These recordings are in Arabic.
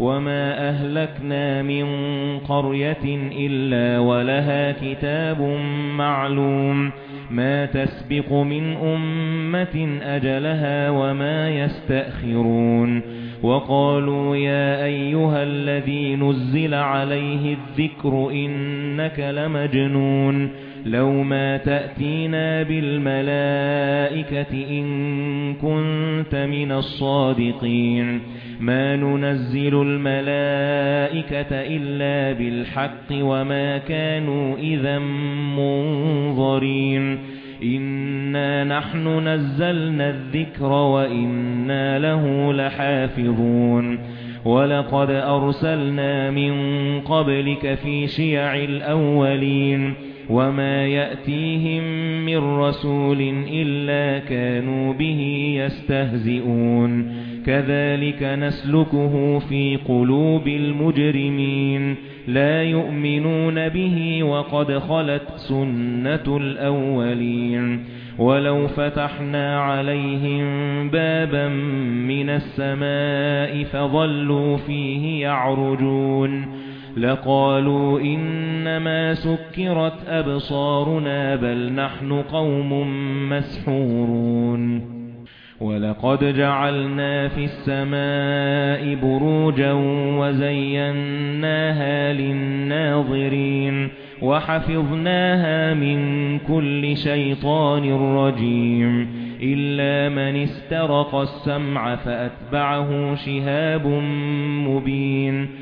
وما أهلكنا من قرية إلا ولها كتاب معلوم ما تسبق من أمة أجلها وما يستأخرون وقالوا يا أيها الذي نزل عليه الذكر إنك لمجنون لو ما تأتينا بالملائكة إن كنت من الصادقين. ما ننزل الملائكة إلا بالحق وما كانوا إذا منظرين. إِنَّا نَحْنُ نَزَّلْنَا الذِّكْرَ وَإِنَّا لَهُ لَحَافِظُونَ. وَلَقَدْ أَرْسَلْنَا مِن قَبْلِكَ فِي شِيَعِ الْأَوَّلِينَ. وَمَا يَأْتِيهِم مِّن رَّسُولٍ إِلَّا كَانُوا بِهِ يَسْتَهْزِئُونَ كَذَلِكَ نَسْلُكُهُ فِي قُلُوبِ الْمُجْرِمِينَ لَا يُؤْمِنُونَ بِهِ وَقَدْ خَلَتْ سُنَّةُ الْأَوَّلِينَ وَلَوْ فَتَحْنَا عَلَيْهِمْ بَابًا مِنَ السَّمَاءِ فَظَلُّوا فِيهِ يَعْرُجُونَ لَقَالُوا إِنَّمَا سُكِّرَتْ أَبْصَارُنَا بَلْ نَحْنُ قَوْمٌ مَسْحُورُونَ وَلَقَدْ جَعَلْنَا فِي السَّمَاءِ بُرُوجًا وَزَيَّنَّاهَا لِلنَّاظِرِينَ وَحَفِظْنَاهَا مِنْ كُلِّ شَيْطَانٍ رَجِيمٍ إِلَّا مَنِ اسْتَرَقَ السَّمْعَ فَأَتْبَعَهُ شِهَابٌ مُبِينٌ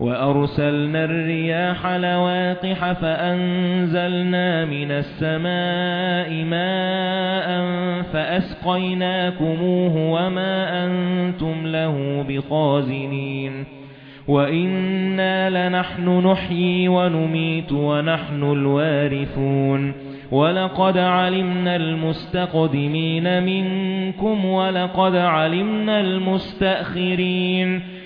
وَأَرْسَلْنَا الرِّيَاحَ لَوَاقِحَ فَأَنزَلْنَا مِنَ السَّمَاءِ مَاءً فَأَسْقَيْنَاكُمُوهُ وَمَا أَنتُمْ لَهُ بِخَازِنِينَ وَإِنَّا لَنَحْنُ نُحْيِي وَنُمِيتُ وَنَحْنُ الْوَارِثُونَ وَلَقَدْ عَلِمْنَا الْمُسْتَقْدِمِينَ مِنكُمْ وَلَقَدْ عَلِمْنَا الْمُسْتَأْخِرِينَ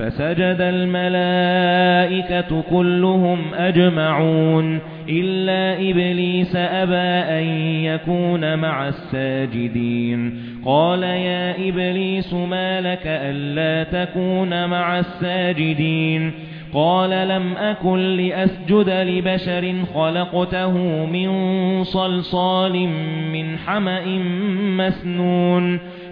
فَسَجَدَ الْمَلَائِكَةُ كُلُّهُمْ أَجْمَعُونَ إِلَّا إِبْلِيسَ أَبَى أَن يَكُونَ مَعَ السَّاجِدِينَ. قَالَ يَا إِبْلِيسُ مَا لَكَ أَلَّا تَكُونَ مَعَ السَّاجِدِينَ؟ قَالَ لَمْ أَكُنْ لِأَسْجُدَ لِبَشَرٍ خَلَقْتَهُ مِنْ صَلْصَالٍ مِنْ حَمَإٍ مَسْنُونٍ.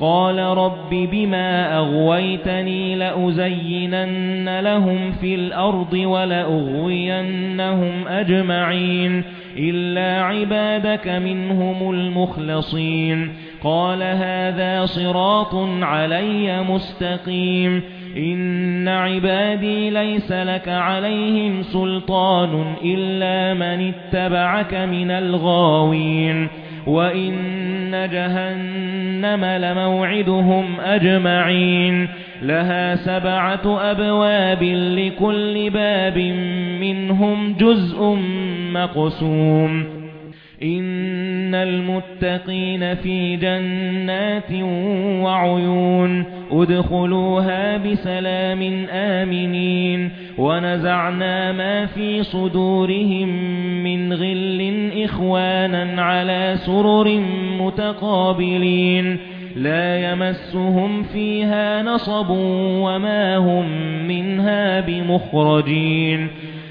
قَالَ رَبِّ بِمَا أَغْوَيْتَنِي لَأُزَيِّنَنَّ لَهُمْ فِي الْأَرْضِ وَلَأُغْوِيَنَّهُمْ أَجْمَعِينَ إِلَّا عِبَادَكَ مِنْهُمُ الْمُخْلَصِينَ. قَالَ هَذَا صِرَاطٌ عَلَيَّ مُسْتَقِيمٌ. إِنَّ عِبَادِي لَيْسَ لَكَ عَلَيْهِمْ سُلْطَانٌ إِلَّا مَنِ اتَّبَعَكَ مِنَ الْغَاوِينَ. وَإِنَّ جَهَنَّمَ لَمَوْعِدُهُمْ أَجْمَعِينَ لَهَا سَبْعَةُ أَبْوَابٍ لِكُلِّ بَابٍ مِنْهُمْ جُزْءٌ مَقْسُومٌ إِنَّ الْمُتَّقِينَ فِي جَنَّاتٍ وَعُيُونٍ ادخلوها بسلام آمنين ونزعنا ما في صدورهم من غل إخوانا على سرر متقابلين لا يمسهم فيها نصب وما هم منها بمخرجين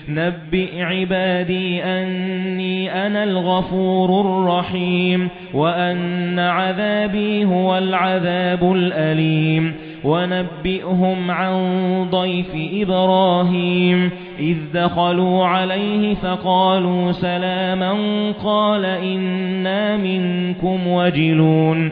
نَبِّئْ عِبَادِي أَنِّي أَنَا الْغَفُورُ الرَّحِيمُ وَأَنَّ عَذَابِي هُوَ الْعَذَابُ الْأَلِيمُ وَنَبِّئْهُمْ عَن ضَيْفِ إِبْرَاهِيمَ إِذْ دَخَلُوا عَلَيْهِ فَقَالُوا سَلَامًا قَالَ إِنَّا مِنكُمْ وَجِلُونَ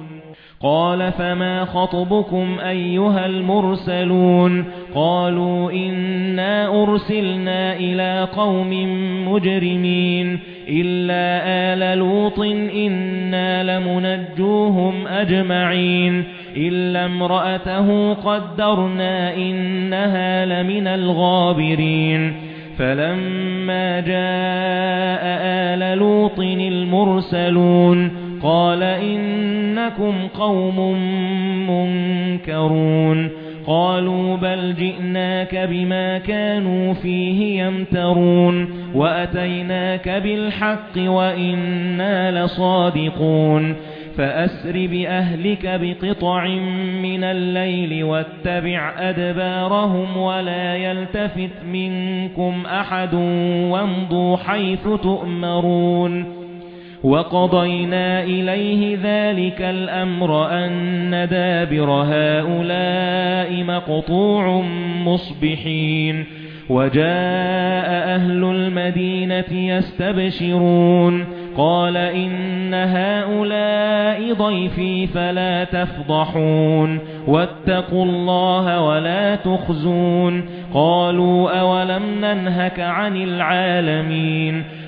قَالَ فَمَا خَطْبُكُمْ أَيُّهَا الْمُرْسَلُونَ قَالُوا إِنَّا أُرْسِلْنَا إِلَى قَوْمٍ مُجْرِمِينَ إِلَّا آلَ لُوطٍ إِنَّا لَمُنَجُّوهُمْ أَجْمَعِينَ إِلَّا امْرَأَتَهُ قَدَّرْنَا إِنَّهَا لَمِنَ الْغَابِرِينَ فَلَمَّا جَاءَ آلَ لُوطٍ الْمُرْسَلُونَ قَالَ إِنَّكُمْ قَوْمٌ مُنكَرُونَ. قَالُوا بَلْ جِئْنَاكَ بِمَا كَانُوا فِيهِ يَمْتَرُونَ. وَأَتَيْنَاكَ بِالْحَقِّ وَإِنَّا لَصَادِقُونَ. فَأَسْرِ بِأَهْلِكَ بِقِطْعٍ مِنَ اللَّيْلِ وَاتَّبِعْ أَدْبَارَهُمْ وَلَا يَلْتَفِتْ مِنكُمْ أَحَدٌ وَامْضُوا حَيْثُ تُؤْمَرُونَ. وَقَضَيْنَا إِلَيْهِ ذَلِكَ الْأَمْرَ أَنَّ دَابِرَ هَؤُلَاءِ مَقْطُوعٌ مُصْبِحِينَ وَجَاءَ أَهْلُ الْمَدِينَةِ يَسْتَبْشِرُونَ قَالَ إِنَّ هَؤُلَاءِ ضَيْفِي فَلَا تَفْضَحُونِ وَاتَّقُوا اللَّهَ وَلَا تُخْزُونِ قَالُوا أَوَلَمْ نَنْهَكَ عَنِ الْعَالَمِينَ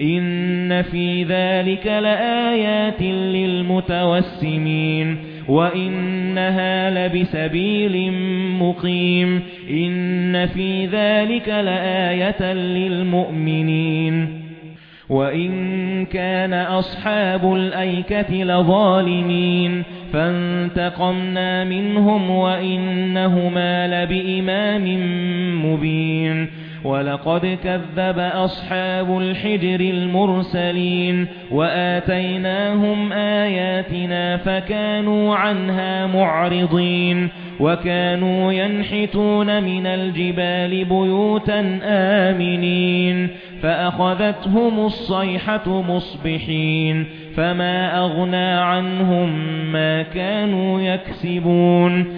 إِنَّ فِي ذَلِكَ لَآيَاتٍ لِلْمُتَوَسِّمِينَ وَإِنَّهَا لَبِسَبِيلٍ مُقِيمٍ إِنَّ فِي ذَلِكَ لَآيَةً لِلْمُؤْمِنِينَ وَإِن كَانَ أَصْحَابُ الْأَيْكَةِ لَظَالِمِينَ فَانتَقَمْنَا مِنْهُمْ وَإِنَّهُمَا لَبِإِمَامٍ مُبِينٍ وَلَقَدْ كَذَّبَ أَصْحَابُ الْحِجْرِ الْمُرْسَلِينَ وَآتَيْنَاهُمْ آيَاتِنَا فَكَانُوا عَنْهَا مُعْرِضِينَ وَكَانُوا يَنْحِتُونَ مِنَ الْجِبَالِ بُيُوتًا آمِنِينَ فَأَخَذَتْهُمُ الصَّيْحَةُ مُصْبِحِينَ فَمَا أَغْنَى عَنْهُمْ مَا كَانُوا يَكْسِبُونَ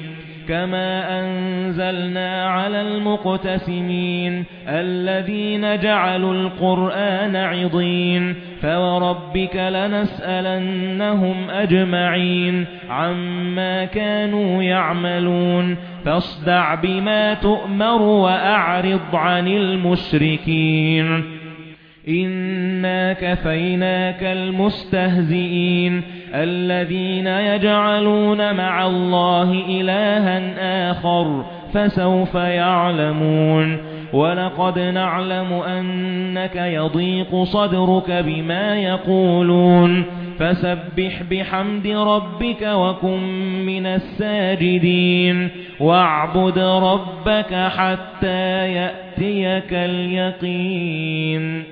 كما أنزلنا على المقتسمين الذين جعلوا القرآن عضين فوربك لنسألنهم أجمعين عما كانوا يعملون فاصدع بما تؤمر وأعرض عن المشركين إِنَّا كَفَيْنَاكَ الْمُسْتَهْزِئِينَ الَّذِينَ يَجْعَلُونَ مَعَ اللَّهِ إِلَٰهًا آخَرَ فَسَوْفَ يَعْلَمُونَ وَلَقَدْ نَعْلَمُ أَنَّكَ يَضِيقُ صَدْرُكَ بِمَا يَقُولُونَ فَسَبِّحْ بِحَمْدِ رَبِّكَ وَكُن مِّنَ السَّاجِدِينَ وَاعْبُدْ رَبَّكَ حَتَّى يَأْتِيَكَ الْيَقِينُ